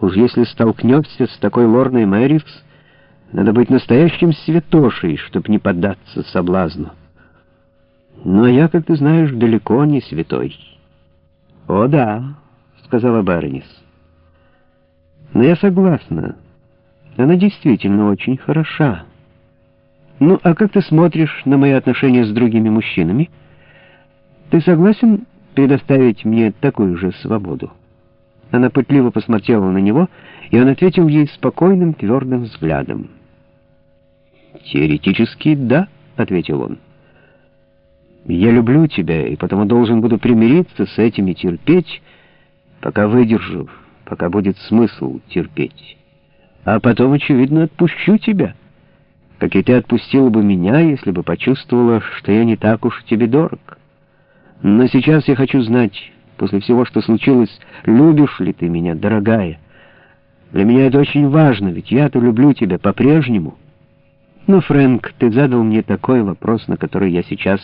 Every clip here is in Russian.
Уж если столкнешься с такой Лорной Мэрикс, надо быть настоящим святошей, чтоб не поддаться соблазну. Но я, как ты знаешь, далеко не святой. «О да», — сказала Бернис. «Но я согласна. Она действительно очень хороша. Ну, а как ты смотришь на мои отношения с другими мужчинами? Ты согласен предоставить мне такую же свободу?» Она пытливо посмотрела на него, и он ответил ей спокойным, твердым взглядом. «Теоретически, да», — ответил он. «Я люблю тебя, и потому должен буду примириться с этим и терпеть, пока выдержу, пока будет смысл терпеть. А потом, очевидно, отпущу тебя, как и ты отпустила бы меня, если бы почувствовала, что я не так уж тебе дорог. Но сейчас я хочу знать, после всего, что случилось, любишь ли ты меня, дорогая? Для меня это очень важно, ведь я-то люблю тебя по-прежнему». Но, Фрэнк, ты задал мне такой вопрос, на который я сейчас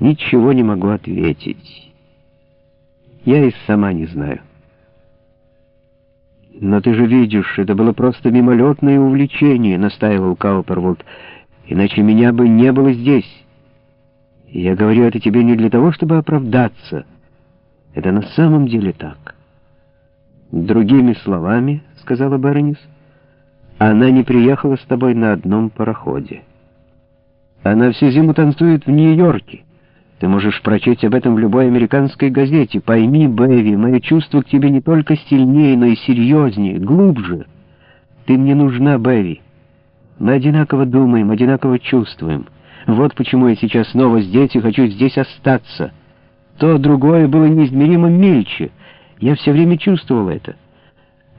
ничего не могу ответить. Я и сама не знаю. «Но ты же видишь, это было просто мимолетное увлечение», — настаивал Каупервуд. «Иначе меня бы не было здесь. я говорю это тебе не для того, чтобы оправдаться. Это на самом деле так». «Другими словами», — сказала Беронис, — она не приехала с тобой на одном пароходе. Она всю зиму танцует в Нью-Йорке. Ты можешь прочесть об этом в любой американской газете. Пойми, Бэви, мое чувство к тебе не только сильнее, но и серьезнее, глубже. Ты мне нужна, Бэви. Мы одинаково думаем, одинаково чувствуем. Вот почему я сейчас снова здесь и хочу здесь остаться. То другое было неизмеримо мельче. Я все время чувствовал это.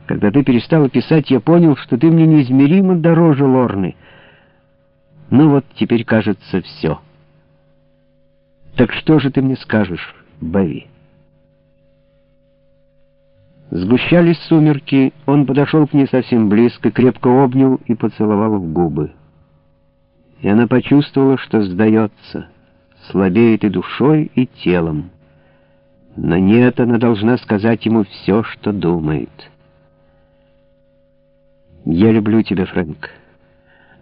Когда ты перестала писать, я понял, что ты мне неизмеримо дороже Лорны. Ну вот, теперь, кажется, все. Так что же ты мне скажешь, Бэви? Сгущались сумерки, он подошел к ней совсем близко, крепко обнял и поцеловал в губы. И она почувствовала, что сдается, слабеет и душой, и телом. Но нет, она должна сказать ему все, что думает. Я люблю тебя, Фрэнк.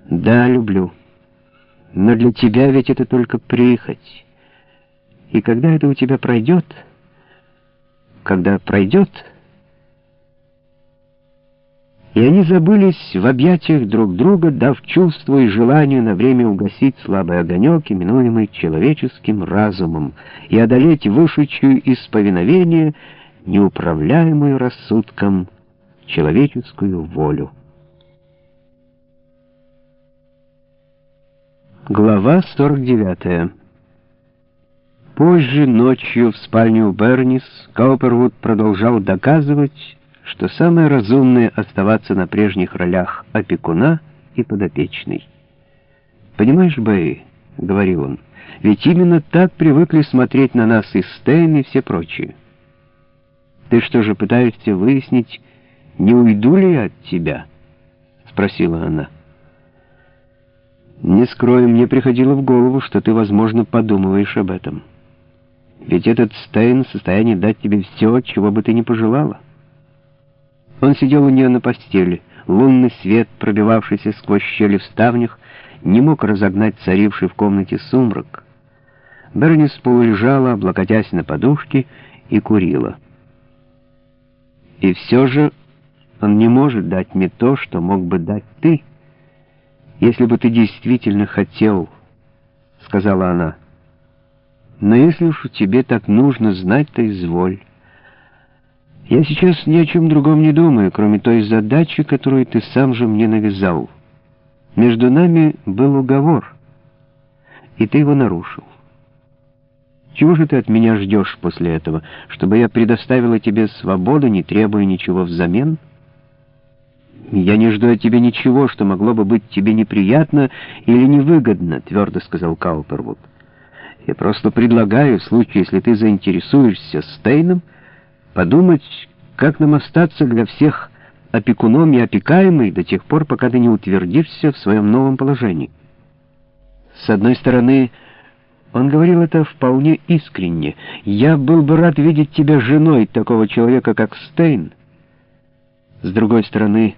Да, люблю. Но для тебя ведь это только прихоть. И когда это у тебя пройдет, когда пройдет... И они забылись в объятиях друг друга, дав чувству и желанию на время угасить слабый огонек, именуемый человеческим разумом, и одолеть вышедшую из повиновения, неуправляемую рассудком, человеческую волю. Глава 49. Позже, ночью, в спальню Бернис, Каупервуд продолжал доказывать, что самое разумное — оставаться на прежних ролях опекуна и подопечной. «Понимаешь, Бэй, — говорил он, — ведь именно так привыкли смотреть на нас и Стейн, и все прочие. Ты что же пытаешься выяснить, не уйду ли я от тебя?» — спросила она. Не скрою, мне приходило в голову, что ты, возможно, подумываешь об этом. Ведь этот Стейн в состоянии дать тебе все, чего бы ты ни пожелала. Он сидел у нее на постели. Лунный свет, пробивавшийся сквозь щели в ставнях, не мог разогнать царивший в комнате сумрак. Бернис полулежала, облокотясь на подушке, и курила. И все же он не может дать мне то, что мог бы дать ты, — «Если бы ты действительно хотел», — сказала она. «Но если уж тебе так нужно знать, то изволь. Я сейчас ни о чем другом не думаю, кроме той задачи, которую ты сам же мне навязал. Между нами был уговор, и ты его нарушил. Чего же ты от меня ждешь после этого, чтобы я предоставила тебе свободу, не требуя ничего взамен?» «Я не жду от тебя ничего, что могло бы быть тебе неприятно или невыгодно», — твердо сказал Каупервуд. «Я просто предлагаю, в случае, если ты заинтересуешься Стейном, подумать, как нам остаться для всех опекуном и опекаемой до тех пор, пока ты не утвердишься в своем новом положении». С одной стороны, он говорил это вполне искренне. «Я был бы рад видеть тебя женой такого человека, как Стейн». С другой стороны,